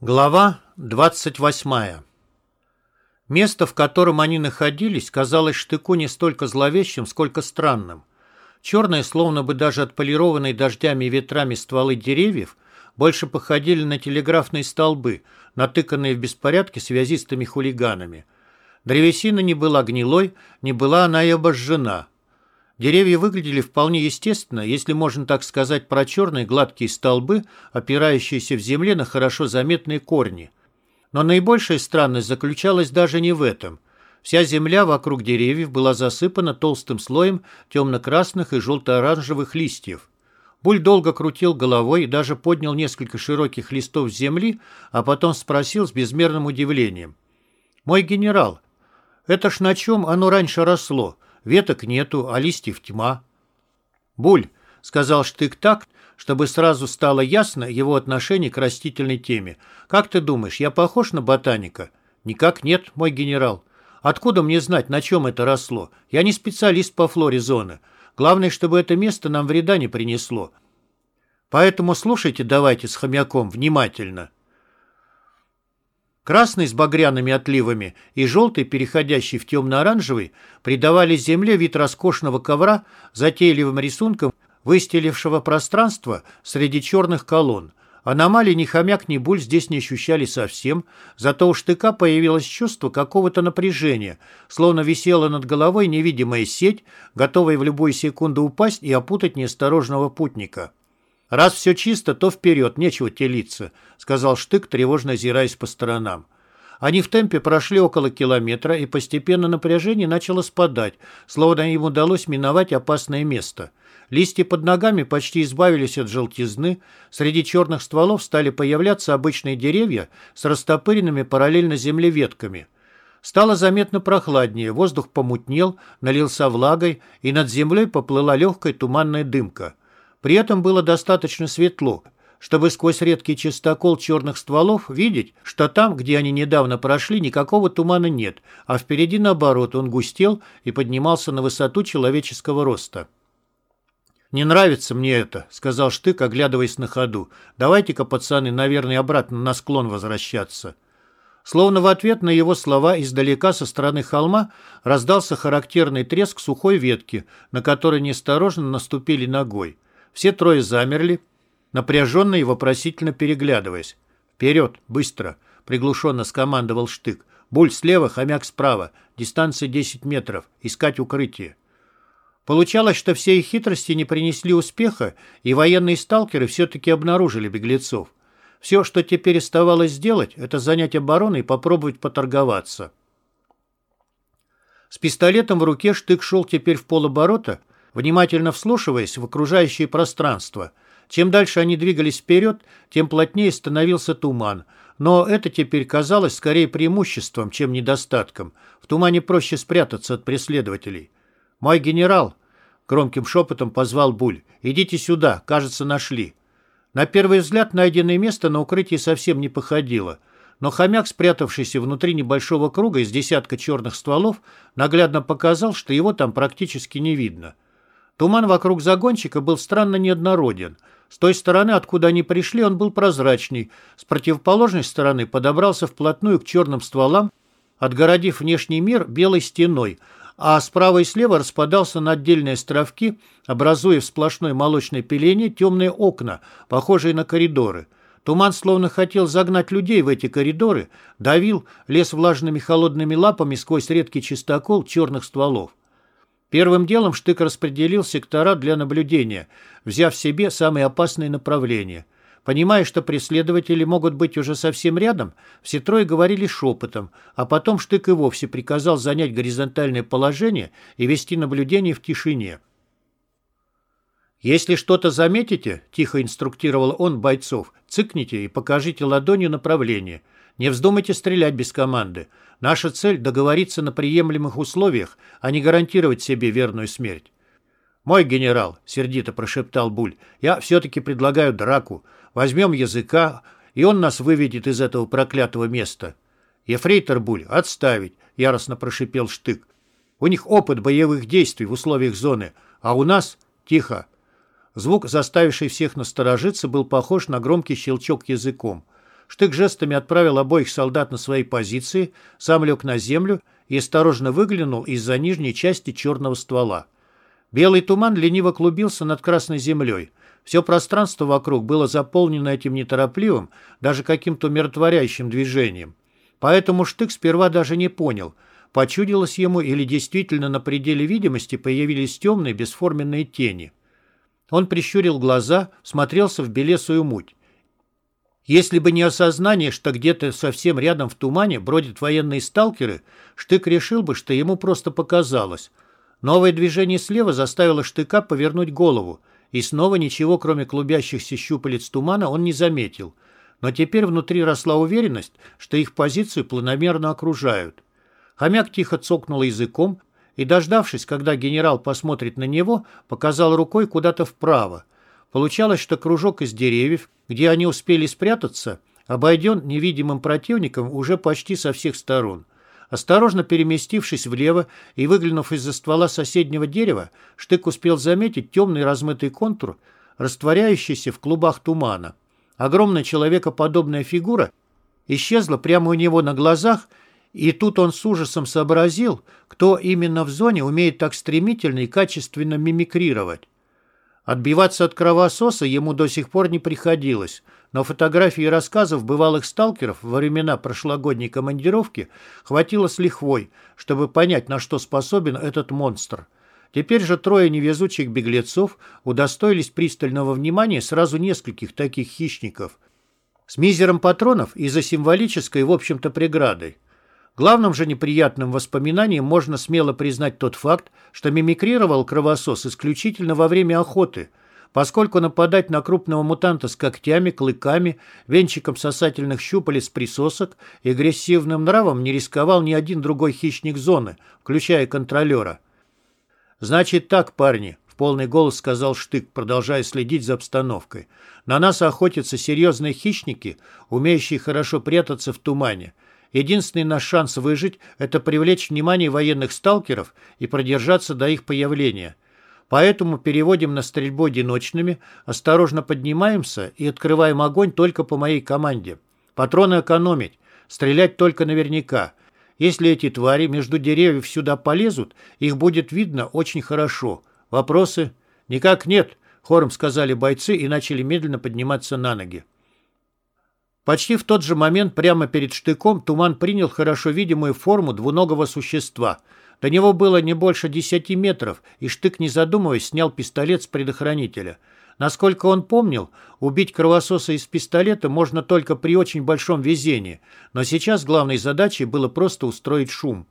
Глава 28 Место, в котором они находились, казалось Штыку не столько зловещим, сколько странным. Черные, словно бы даже отполированные дождями и ветрами стволы деревьев, больше походили на телеграфные столбы, натыканные в беспорядке связистыми хулиганами. Древесина не была гнилой, не была она и обожжена – Деревья выглядели вполне естественно, если можно так сказать про черные гладкие столбы, опирающиеся в земле на хорошо заметные корни. Но наибольшая странность заключалась даже не в этом. Вся земля вокруг деревьев была засыпана толстым слоем темно-красных и желто-оранжевых листьев. Буль долго крутил головой и даже поднял несколько широких листов земли, а потом спросил с безмерным удивлением. «Мой генерал, это ж на чем оно раньше росло?» Веток нету, а листьев тьма. «Буль», — сказал Штык так, чтобы сразу стало ясно его отношение к растительной теме. «Как ты думаешь, я похож на ботаника?» «Никак нет, мой генерал. Откуда мне знать, на чем это росло? Я не специалист по флоре зоны. Главное, чтобы это место нам вреда не принесло. Поэтому слушайте давайте с хомяком внимательно». Красный с багряными отливами и желтый, переходящий в темно-оранжевый, придавали земле вид роскошного ковра затейливым рисунком, выстелившего пространство среди черных колонн. Аномалий ни хомяк, ни буль здесь не ощущали совсем, зато у штыка появилось чувство какого-то напряжения, словно висела над головой невидимая сеть, готовая в любую секунду упасть и опутать неосторожного путника. «Раз все чисто, то вперед, нечего телиться», — сказал Штык, тревожно озираясь по сторонам. Они в темпе прошли около километра, и постепенно напряжение начало спадать, словно им удалось миновать опасное место. Листья под ногами почти избавились от желтизны, среди черных стволов стали появляться обычные деревья с растопыренными параллельно земле ветками. Стало заметно прохладнее, воздух помутнел, налился влагой, и над землей поплыла легкая туманная дымка. При этом было достаточно светло, чтобы сквозь редкий чистокол черных стволов видеть, что там, где они недавно прошли, никакого тумана нет, а впереди, наоборот, он густел и поднимался на высоту человеческого роста. «Не нравится мне это», — сказал Штык, оглядываясь на ходу. «Давайте-ка, пацаны, наверное, обратно на склон возвращаться». Словно в ответ на его слова издалека со стороны холма раздался характерный треск сухой ветки, на которой неосторожно наступили ногой. Все трое замерли, напряженно и вопросительно переглядываясь. «Вперед! Быстро!» — приглушенно скомандовал Штык. «Буль слева, хомяк справа. Дистанция 10 метров. Искать укрытие». Получалось, что все их хитрости не принесли успеха, и военные сталкеры все-таки обнаружили беглецов. Все, что теперь оставалось сделать, это занять оборону и попробовать поторговаться. С пистолетом в руке Штык шел теперь в полоборота, внимательно вслушиваясь в окружающее пространство. Чем дальше они двигались вперед, тем плотнее становился туман. Но это теперь казалось скорее преимуществом, чем недостатком. В тумане проще спрятаться от преследователей. «Мой генерал!» — громким шепотом позвал Буль. «Идите сюда, кажется, нашли». На первый взгляд найденное место на укрытие совсем не походило — но хомяк, спрятавшийся внутри небольшого круга из десятка черных стволов, наглядно показал, что его там практически не видно. Туман вокруг загонщика был странно неоднороден. С той стороны, откуда они пришли, он был прозрачней. С противоположной стороны подобрался вплотную к черным стволам, отгородив внешний мир белой стеной, а справа и слева распадался на отдельные островки, образуя в сплошной молочной пелене темные окна, похожие на коридоры. Туман словно хотел загнать людей в эти коридоры, давил, лез влажными холодными лапами сквозь редкий чистокол черных стволов. Первым делом Штык распределил сектора для наблюдения, взяв себе самые опасные направления. Понимая, что преследователи могут быть уже совсем рядом, все трое говорили шепотом, а потом Штык и вовсе приказал занять горизонтальное положение и вести наблюдение в тишине. «Если что-то заметите», — тихо инструктировал он бойцов, — «цыкните и покажите ладонью направление. Не вздумайте стрелять без команды. Наша цель – договориться на приемлемых условиях, а не гарантировать себе верную смерть. «Мой генерал», — сердито прошептал Буль, — «я все-таки предлагаю драку. Возьмем языка, и он нас выведет из этого проклятого места». «Ефрейтор Буль, отставить», — яростно прошипел Штык. «У них опыт боевых действий в условиях зоны, а у нас...» «Тихо». Звук, заставивший всех насторожиться, был похож на громкий щелчок языком. Штык жестами отправил обоих солдат на свои позиции, сам лег на землю и осторожно выглянул из-за нижней части черного ствола. Белый туман лениво клубился над красной землей. Все пространство вокруг было заполнено этим неторопливым, даже каким-то умиротворяющим движением. Поэтому Штык сперва даже не понял, почудилось ему или действительно на пределе видимости появились темные бесформенные тени. Он прищурил глаза, смотрелся в белесую муть. Если бы не осознание, что где-то совсем рядом в тумане бродят военные сталкеры, Штык решил бы, что ему просто показалось. Новое движение слева заставило Штыка повернуть голову, и снова ничего, кроме клубящихся щупалец тумана, он не заметил. Но теперь внутри росла уверенность, что их позицию планомерно окружают. Хомяк тихо цокнул языком и, дождавшись, когда генерал посмотрит на него, показал рукой куда-то вправо. Получалось, что кружок из деревьев, где они успели спрятаться, обойден невидимым противником уже почти со всех сторон. Осторожно переместившись влево и выглянув из-за ствола соседнего дерева, Штык успел заметить темный размытый контур, растворяющийся в клубах тумана. Огромная человекоподобная фигура исчезла прямо у него на глазах, и тут он с ужасом сообразил, кто именно в зоне умеет так стремительно и качественно мимикрировать. Отбиваться от кровососа ему до сих пор не приходилось, но фотографий и рассказов бывалых сталкеров во времена прошлогодней командировки хватило с лихвой, чтобы понять, на что способен этот монстр. Теперь же трое невезучих беглецов удостоились пристального внимания сразу нескольких таких хищников с мизером патронов и за символической, в общем-то, преградой. Главным же неприятным воспоминанием можно смело признать тот факт, что мимикрировал кровосос исключительно во время охоты, поскольку нападать на крупного мутанта с когтями, клыками, венчиком сосательных щупалец присосок и агрессивным нравом не рисковал ни один другой хищник зоны, включая контролера. «Значит так, парни», — в полный голос сказал Штык, продолжая следить за обстановкой. «На нас охотятся серьезные хищники, умеющие хорошо прятаться в тумане». Единственный наш шанс выжить – это привлечь внимание военных сталкеров и продержаться до их появления. Поэтому переводим на стрельбу одиночными, осторожно поднимаемся и открываем огонь только по моей команде. Патроны экономить, стрелять только наверняка. Если эти твари между деревьев сюда полезут, их будет видно очень хорошо. Вопросы? Никак нет, хором сказали бойцы и начали медленно подниматься на ноги. Почти в тот же момент прямо перед штыком туман принял хорошо видимую форму двуногого существа. До него было не больше десяти метров, и штык, не задумываясь, снял пистолет с предохранителя. Насколько он помнил, убить кровососа из пистолета можно только при очень большом везении, но сейчас главной задачей было просто устроить шум.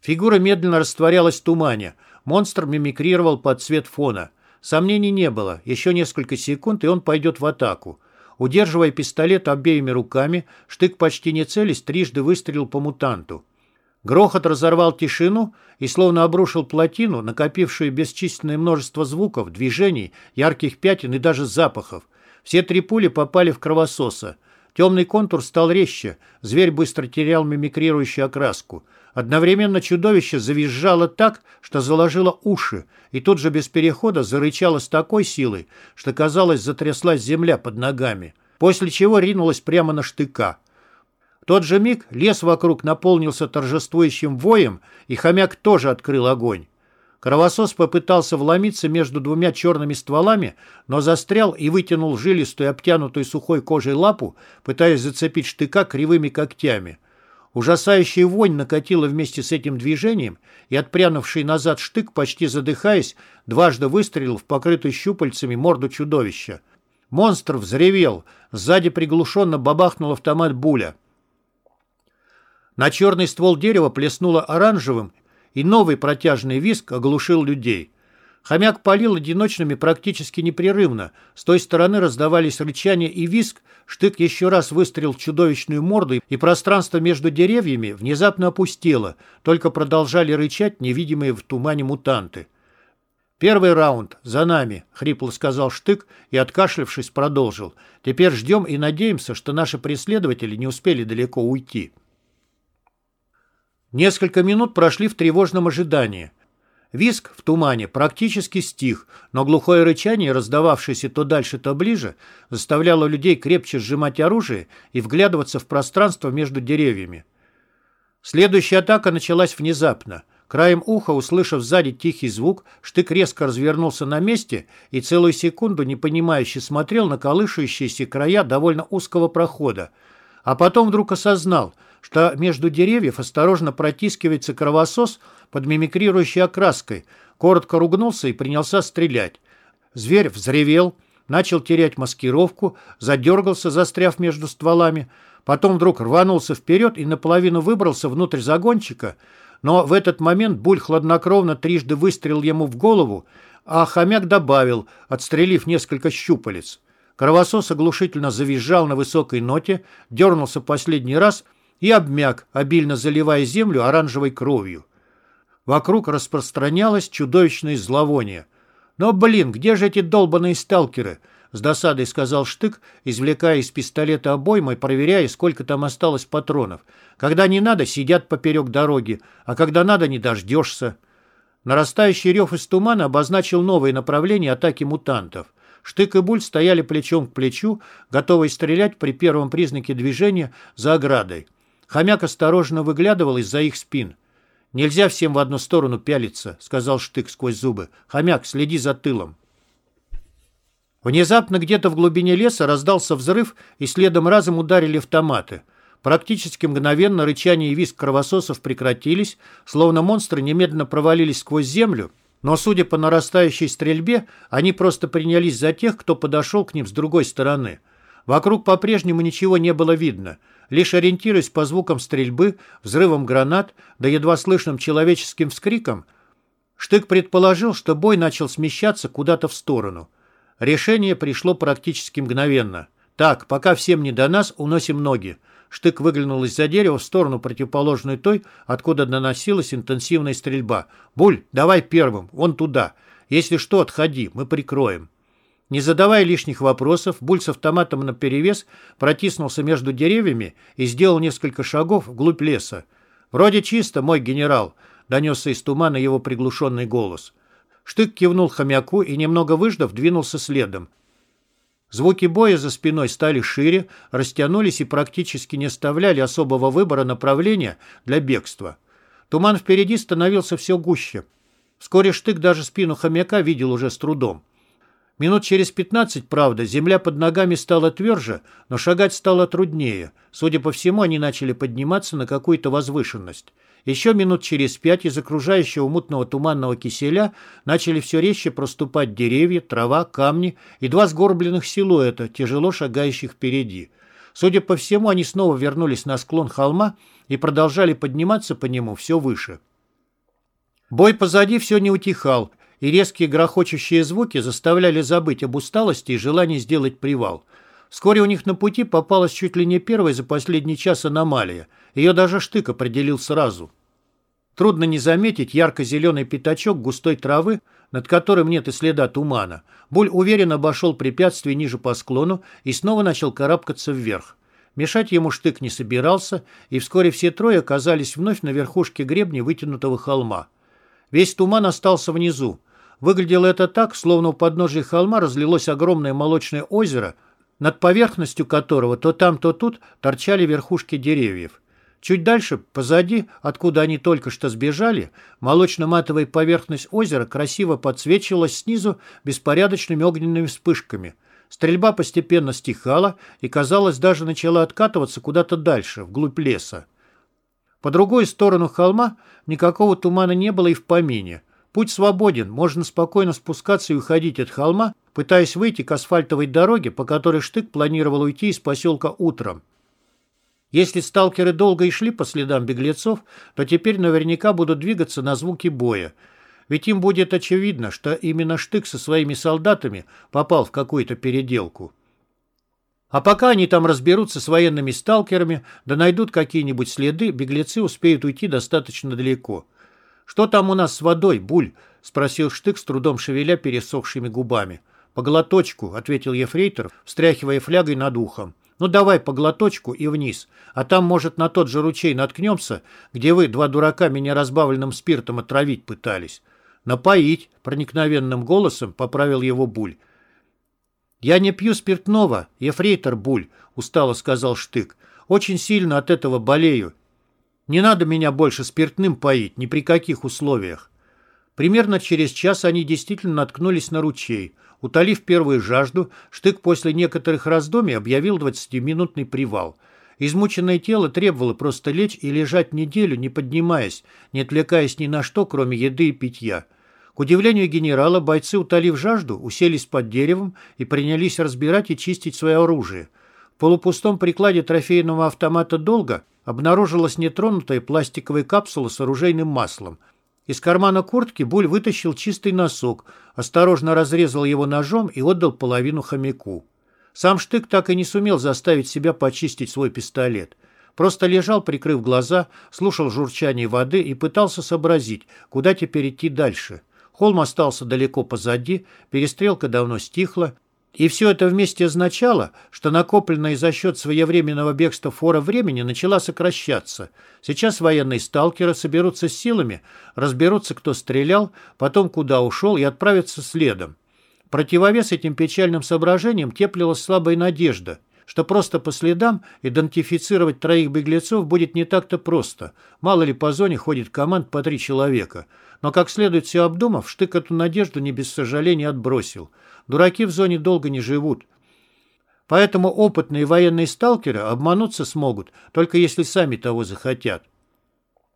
Фигура медленно растворялась в тумане. Монстр мимикрировал под цвет фона. Сомнений не было. Еще несколько секунд, и он пойдет в атаку. Удерживая пистолет обеими руками, Штык почти не целясь трижды выстрелил по мутанту. Грохот разорвал тишину и словно обрушил плотину, накопившую бесчисленное множество звуков, движений, ярких пятен и даже запахов. Все три пули попали в кровососа. Темный контур стал резче, зверь быстро терял мимикрирующую окраску. Одновременно чудовище завизжало так, что заложило уши, и тут же без перехода зарычало с такой силой, что, казалось, затряслась земля под ногами, после чего ринулось прямо на штыка. В тот же миг лес вокруг наполнился торжествующим воем, и хомяк тоже открыл огонь. Кровосос попытался вломиться между двумя черными стволами, но застрял и вытянул жилистую, обтянутую сухой кожей лапу, пытаясь зацепить штыка кривыми когтями. Ужасающая вонь накатила вместе с этим движением, и отпрянувший назад штык, почти задыхаясь, дважды выстрелил в покрытую щупальцами морду чудовища. Монстр взревел, сзади приглушенно бабахнул автомат Буля. На черный ствол дерева плеснуло оранжевым, и новый протяжный виск оглушил людей. Хомяк палил одиночными практически непрерывно. С той стороны раздавались рычания и виск, штык еще раз выстрелил чудовищную морду, и пространство между деревьями внезапно опустело, только продолжали рычать невидимые в тумане мутанты. «Первый раунд, за нами», — хрипло сказал Штык и, откашлявшись, продолжил. «Теперь ждем и надеемся, что наши преследователи не успели далеко уйти». Несколько минут прошли в тревожном ожидании. Виск в тумане практически стих, но глухое рычание, раздававшееся то дальше, то ближе, заставляло людей крепче сжимать оружие и вглядываться в пространство между деревьями. Следующая атака началась внезапно. Краем уха, услышав сзади тихий звук, Штык резко развернулся на месте и целую секунду непонимающе смотрел на колышущиеся края довольно узкого прохода, а потом вдруг осознал, что между деревьев осторожно протискивается кровосос под мимикрирующей окраской, коротко ругнулся и принялся стрелять. Зверь взревел, начал терять маскировку, задергался, застряв между стволами, потом вдруг рванулся вперед и наполовину выбрался внутрь загончика, но в этот момент Буль хладнокровно трижды выстрелил ему в голову, а хомяк добавил, отстрелив несколько щупалец. Кровосос оглушительно завизжал на высокой ноте, дернулся последний раз и обмяк, обильно заливая землю оранжевой кровью. Вокруг распространялось чудовищное зловоние. «Но, блин, где же эти долбаные сталкеры?» С досадой сказал Штык, извлекая из пистолета обойму и проверяя, сколько там осталось патронов. «Когда не надо, сидят поперек дороги, а когда надо, не дождешься». Нарастающий рев из тумана обозначил новые направления атаки мутантов. Штык и Буль стояли плечом к плечу, готовые стрелять при первом признаке движения за оградой. Хомяк осторожно выглядывал из-за их спин. «Нельзя всем в одну сторону пялиться», — сказал Штык сквозь зубы. «Хомяк, следи за тылом». Внезапно где-то в глубине леса раздался взрыв, и следом разом ударили автоматы. Практически мгновенно рычание и визг кровососов прекратились, словно монстры немедленно провалились сквозь землю — но, судя по нарастающей стрельбе, они просто принялись за тех, кто подошел к ним с другой стороны. Вокруг по-прежнему ничего не было видно. Лишь ориентируясь по звукам стрельбы, взрывам гранат, да едва слышным человеческим вскрикам, Штык предположил, что бой начал смещаться куда-то в сторону. Решение пришло практически мгновенно. «Так, пока всем не до нас, уносим ноги. Штык выглянул из-за дерева в сторону, противоположную той, откуда доносилась интенсивная стрельба. «Буль, давай первым, вон туда. Если что, отходи, мы прикроем». Не задавая лишних вопросов, Буль с автоматом наперевес протиснулся между деревьями и сделал несколько шагов вглубь леса. «Вроде чисто, мой генерал», — донесся из тумана его приглушенный голос. Штык кивнул хомяку и, немного выждав, двинулся следом. Звуки боя за спиной стали шире, растянулись и практически не оставляли особого выбора направления для бегства. Туман впереди становился все гуще. Вскоре Штык даже спину хомяка видел уже с трудом. Минут через пятнадцать, правда, земля под ногами стала тверже, но шагать стало труднее. Судя по всему, они начали подниматься на какую-то возвышенность. Еще минут через пять из окружающего мутного туманного киселя начали все резче проступать деревья, трава, камни и два сгорбленных силуэта, тяжело шагающих впереди. Судя по всему, они снова вернулись на склон холма и продолжали подниматься по нему все выше. Бой позади все не утихал, и резкие грохочущие звуки заставляли забыть об усталости и желании сделать привал. Вскоре у них на пути попалась чуть ли не первая за последний час аномалия. Ее даже штык определил сразу. Трудно не заметить ярко-зеленый пятачок густой травы, над которым нет и следа тумана. Буль уверенно обошел препятствие ниже по склону и снова начал карабкаться вверх. Мешать ему штык не собирался, и вскоре все трое оказались вновь на верхушке гребня вытянутого холма. Весь туман остался внизу. Выглядело это так, словно у подножия холма разлилось огромное молочное озеро, над поверхностью которого то там, то тут торчали верхушки деревьев. Чуть дальше, позади, откуда они только что сбежали, молочно-матовая поверхность озера красиво подсвечивалась снизу беспорядочными огненными вспышками. Стрельба постепенно стихала и, казалось, даже начала откатываться куда-то дальше, вглубь леса. По другой сторону холма никакого тумана не было и в помине. Путь свободен, можно спокойно спускаться и уходить от холма, пытаясь выйти к асфальтовой дороге, по которой Штык планировал уйти из поселка утром. Если сталкеры долго и шли по следам беглецов, то теперь наверняка будут двигаться на звуки боя. Ведь им будет очевидно, что именно Штык со своими солдатами попал в какую-то переделку. А пока они там разберутся с военными сталкерами, да найдут какие-нибудь следы, беглецы успеют уйти достаточно далеко. «Что там у нас с водой, Буль?» — спросил Штык с трудом шевеля пересохшими губами. «По глоточку», — ответил Ефрейтор, встряхивая флягой над ухом. Ну давай по глоточку и вниз, а там, может, на тот же ручей наткнемся, где вы, два дурака, меня разбавленным спиртом отравить пытались. «Напоить», — проникновенным голосом поправил его Буль. «Я не пью спиртного, ефрейтор Буль», — устало сказал Штык. «Очень сильно от этого болею. Не надо меня больше спиртным поить, ни при каких условиях». Примерно через час они действительно наткнулись на ручей. Утолив первую жажду, Штык после некоторых раздумий объявил 20-минутный привал. Измученное тело требовало просто лечь и лежать неделю, не поднимаясь, не отвлекаясь ни на что, кроме еды и питья. К удивлению генерала, бойцы, утолив жажду, уселись под деревом и принялись разбирать и чистить свое оружие. Полупустом прикладе трофейного автомата «Долго» обнаружилась нетронутая пластиковая капсула с оружейным маслом. Из кармана куртки Буль вытащил чистый носок, осторожно разрезал его ножом и отдал половину хомяку. Сам Штык так и не сумел заставить себя почистить свой пистолет. Просто лежал, прикрыв глаза, слушал журчание воды и пытался сообразить, куда теперь идти дальше. Холм остался далеко позади, перестрелка давно стихла, и все это вместе означало, что накопленная за счет своевременного бегства фора времени начала сокращаться. Сейчас военные сталкеры соберутся силами, разберутся, кто стрелял, потом куда ушел и отправятся следом. Противовес этим печальным соображениям теплилась слабая надежда что просто по следам идентифицировать троих беглецов будет не так-то просто. Мало ли по зоне ходит команд по три человека. Но как следует все обдумав, Штык эту надежду не без сожаления отбросил. Дураки в зоне долго не живут. Поэтому опытные военные сталкеры обмануться смогут, только если сами того захотят.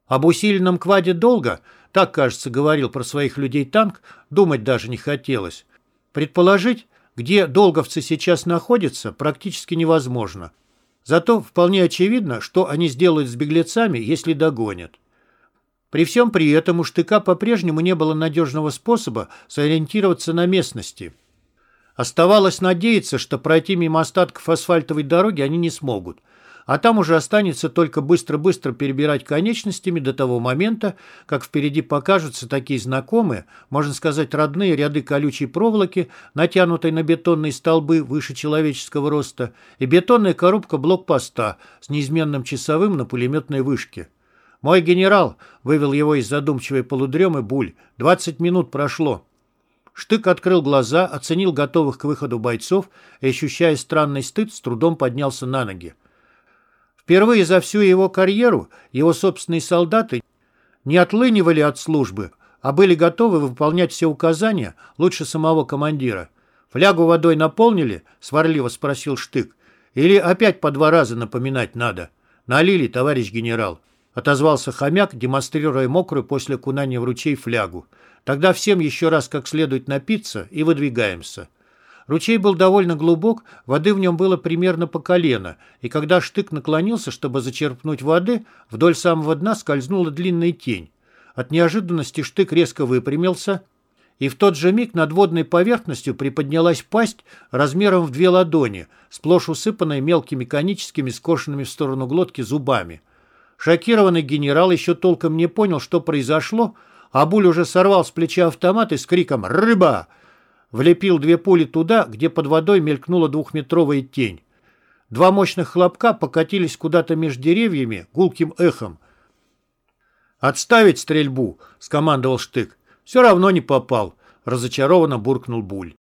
Об усиленном кваде долго, так, кажется, говорил про своих людей танк, думать даже не хотелось. Предположить, где долговцы сейчас находятся, практически невозможно. Зато вполне очевидно, что они сделают с беглецами, если догонят. При всем при этом у штыка по-прежнему не было надежного способа сориентироваться на местности. Оставалось надеяться, что пройти мимо остатков асфальтовой дороги они не смогут – а там уже останется только быстро-быстро перебирать конечностями до того момента, как впереди покажутся такие знакомые, можно сказать, родные ряды колючей проволоки, натянутой на бетонные столбы выше человеческого роста, и бетонная коробка блокпоста с неизменным часовым на пулеметной вышке. «Мой генерал!» — вывел его из задумчивой полудремы Буль. «Двадцать минут прошло». Штык открыл глаза, оценил готовых к выходу бойцов и, ощущая странный стыд, с трудом поднялся на ноги. Впервые за всю его карьеру его собственные солдаты не отлынивали от службы, а были готовы выполнять все указания лучше самого командира. «Флягу водой наполнили?» — сварливо спросил Штык. «Или опять по два раза напоминать надо?» «Налили, товарищ генерал», — отозвался хомяк, демонстрируя мокрую после окунания в ручей флягу. «Тогда всем еще раз как следует напиться и выдвигаемся». Ручей был довольно глубок, воды в нем было примерно по колено, и когда штык наклонился, чтобы зачерпнуть воды, вдоль самого дна скользнула длинная тень. От неожиданности штык резко выпрямился, и в тот же миг над водной поверхностью приподнялась пасть размером в две ладони, сплошь усыпанная мелкими коническими скошенными в сторону глотки зубами. Шокированный генерал еще толком не понял, что произошло, а Буль уже сорвал с плеча автомат и с криком «Рыба!» Влепил две пули туда, где под водой мелькнула двухметровая тень. Два мощных хлопка покатились куда-то между деревьями гулким эхом. «Отставить стрельбу!» — скомандовал Штык. «Все равно не попал», — разочарованно буркнул Буль.